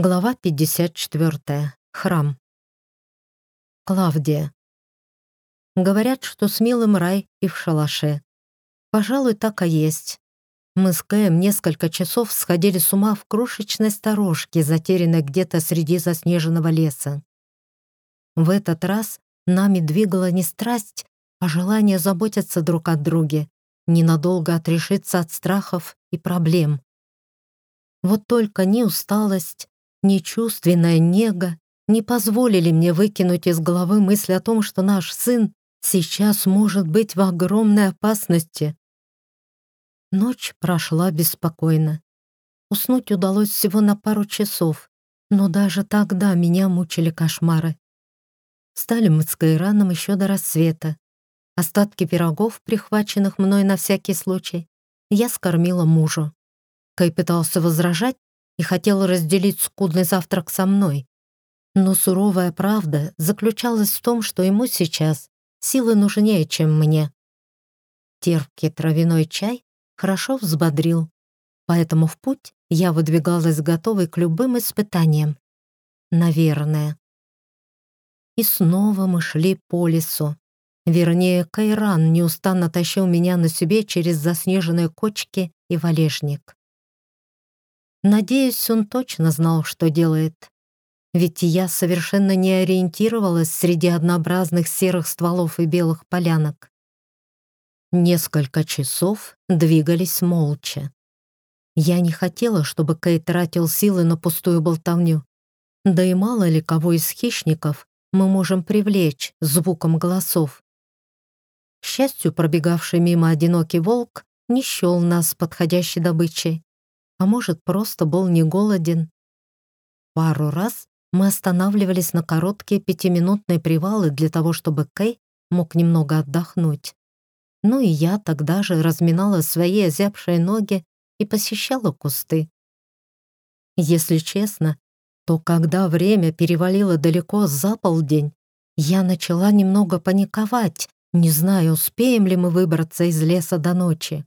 Глава 54. Храм. Клавдия. Говорят, что с милым рай и в шалаше. Пожалуй, так и есть. Мы с Кэем несколько часов сходили с ума в крошечной сторожке, затерянной где-то среди заснеженного леса. В этот раз нами двигала не страсть, а желание заботиться друг о друге, ненадолго отрешиться от страхов и проблем. Вот только ни усталость, ни чувственная нега не позволили мне выкинуть из головы мысль о том, что наш сын сейчас может быть в огромной опасности. Ночь прошла беспокойно. Уснуть удалось всего на пару часов, но даже тогда меня мучили кошмары. Стали мы с Кайраном еще до рассвета. Остатки пирогов, прихваченных мной на всякий случай, я скормила мужу. Кай пытался возражать, и хотел разделить скудный завтрак со мной. Но суровая правда заключалась в том, что ему сейчас силы нужнее, чем мне. Терпкий травяной чай хорошо взбодрил, поэтому в путь я выдвигалась готовой к любым испытаниям. Наверное. И снова мы шли по лесу. Вернее, Кайран неустанно тащил меня на себе через заснеженные кочки и валежник. Надеюсь, он точно знал, что делает. Ведь я совершенно не ориентировалась среди однообразных серых стволов и белых полянок. Несколько часов двигались молча. Я не хотела, чтобы Кей тратил силы на пустую болтовню. Да и мало ли кого из хищников мы можем привлечь звуком голосов. К счастью, пробегавший мимо одинокий волк не счел нас подходящей добычей а может, просто был не голоден. Пару раз мы останавливались на короткие пятиминутные привалы для того, чтобы Кэй мог немного отдохнуть. Ну и я тогда же разминала свои озябшие ноги и посещала кусты. Если честно, то когда время перевалило далеко за полдень, я начала немного паниковать, не зная, успеем ли мы выбраться из леса до ночи.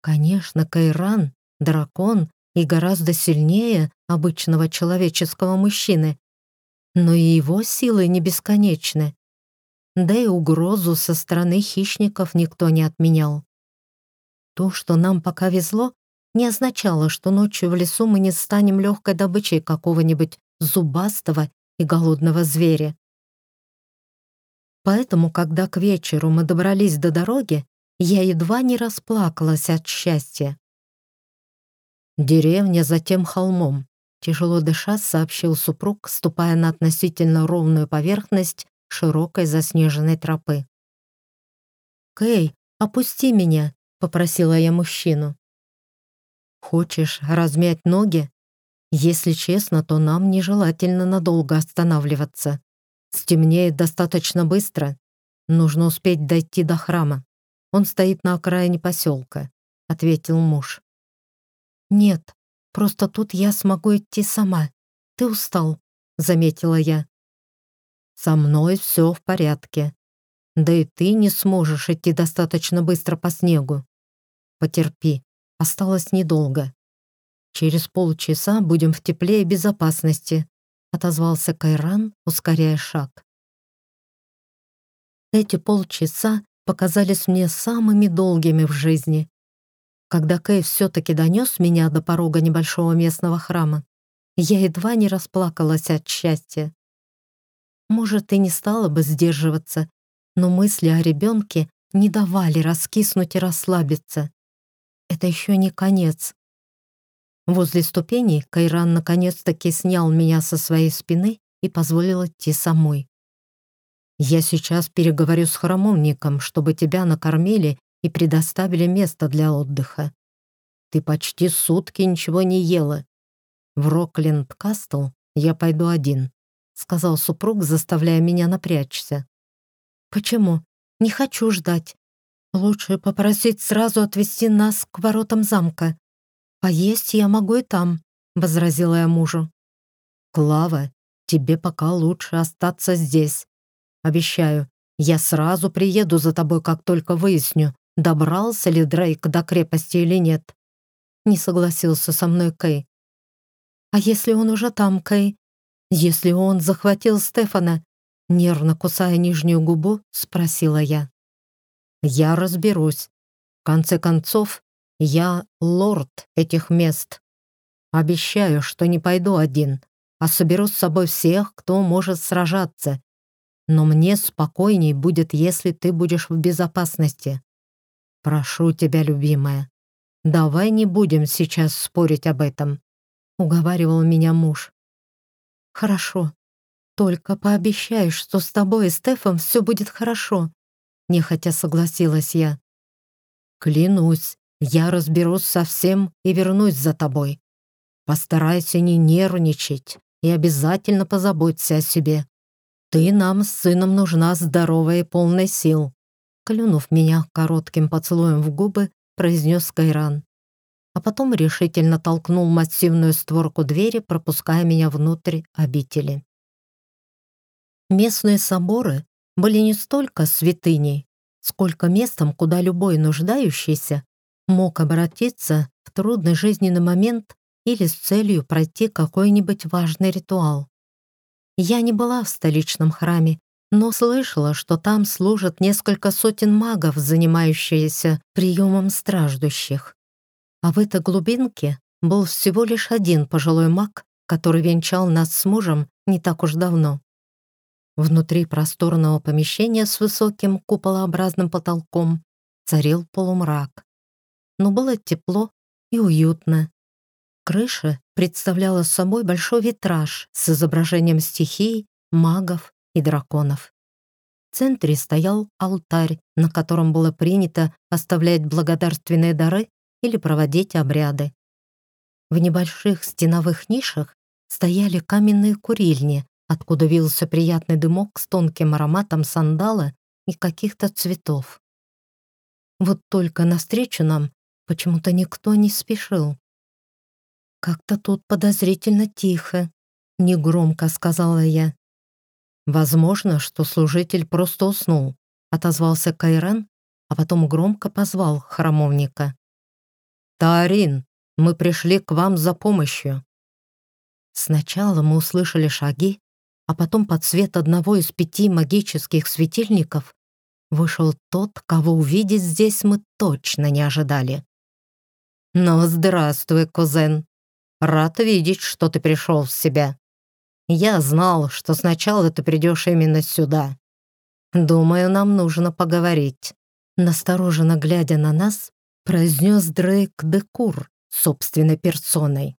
Конечно, Кайран дракон и гораздо сильнее обычного человеческого мужчины. Но и его силы не бесконечны. Да и угрозу со стороны хищников никто не отменял. То, что нам пока везло, не означало, что ночью в лесу мы не станем легкой добычей какого-нибудь зубастого и голодного зверя. Поэтому, когда к вечеру мы добрались до дороги, я едва не расплакалась от счастья. «Деревня за тем холмом», — тяжело дыша сообщил супруг, ступая на относительно ровную поверхность широкой заснеженной тропы. «Кэй, опусти меня», — попросила я мужчину. «Хочешь размять ноги? Если честно, то нам нежелательно надолго останавливаться. Стемнеет достаточно быстро. Нужно успеть дойти до храма. Он стоит на окраине поселка», — ответил муж. «Нет, просто тут я смогу идти сама. Ты устал», — заметила я. «Со мной все в порядке. Да и ты не сможешь идти достаточно быстро по снегу. Потерпи, осталось недолго. Через полчаса будем в тепле и безопасности», — отозвался Кайран, ускоряя шаг. Эти полчаса показались мне самыми долгими в жизни. Когда Кэй все-таки донес меня до порога небольшого местного храма, я едва не расплакалась от счастья. Может, и не стала бы сдерживаться, но мысли о ребенке не давали раскиснуть и расслабиться. Это еще не конец. Возле ступеней Кайран наконец-таки снял меня со своей спины и позволил идти самой. «Я сейчас переговорю с храмовником, чтобы тебя накормили и предоставили место для отдыха. Ты почти сутки ничего не ела. В Рокленд-Кастл я пойду один», — сказал супруг, заставляя меня напрячься. «Почему? Не хочу ждать. Лучше попросить сразу отвезти нас к воротам замка. Поесть я могу и там», — возразила я мужу. «Клава, тебе пока лучше остаться здесь. Обещаю, я сразу приеду за тобой, как только выясню, добрался ли Дрейк до крепости или нет. Не согласился со мной Кэй. А если он уже там, Кэй? Если он захватил Стефана?» Нервно кусая нижнюю губу, спросила я. «Я разберусь. В конце концов, я лорд этих мест. Обещаю, что не пойду один, а соберу с собой всех, кто может сражаться. Но мне спокойней будет, если ты будешь в безопасности. Прошу тебя, любимая, давай не будем сейчас спорить об этом», — уговаривал меня муж. «Хорошо. Только пообещай, что с тобой и Стефом все будет хорошо», — нехотя согласилась я. «Клянусь, я разберусь со всем и вернусь за тобой. Постарайся не нервничать и обязательно позаботься о себе. Ты нам с сыном нужна здоровая и полной сил». Клюнув меня коротким поцелуем в губы, произнес Кайран а потом решительно толкнул массивную створку двери, пропуская меня внутрь обители. Местные соборы были не столько святыней, сколько местом, куда любой нуждающийся мог обратиться в трудный жизненный момент или с целью пройти какой-нибудь важный ритуал. Я не была в столичном храме, но слышала, что там служат несколько сотен магов, занимающиеся приемом страждущих. А в этой глубинке был всего лишь один пожилой маг, который венчал нас с мужем не так уж давно. Внутри просторного помещения с высоким куполообразным потолком царил полумрак. Но было тепло и уютно. Крыша представляла собой большой витраж с изображением стихий, магов и драконов. В центре стоял алтарь, на котором было принято оставлять благодарственные дары или проводить обряды. В небольших стеновых нишах стояли каменные курильни, откуда вился приятный дымок с тонким ароматом сандала и каких-то цветов. Вот только навстречу нам почему-то никто не спешил. «Как-то тут подозрительно тихо», — негромко сказала я. «Возможно, что служитель просто уснул», — отозвался Кайран, а потом громко позвал храмовника. «Таорин, мы пришли к вам за помощью». Сначала мы услышали шаги, а потом под свет одного из пяти магических светильников вышел тот, кого увидеть здесь мы точно не ожидали. «Ну, здравствуй, кузен. Рад видеть, что ты пришел в себя. Я знал, что сначала ты придешь именно сюда. Думаю, нам нужно поговорить». Настороженно глядя на нас, произнес Дрейк Декур собственной персоной.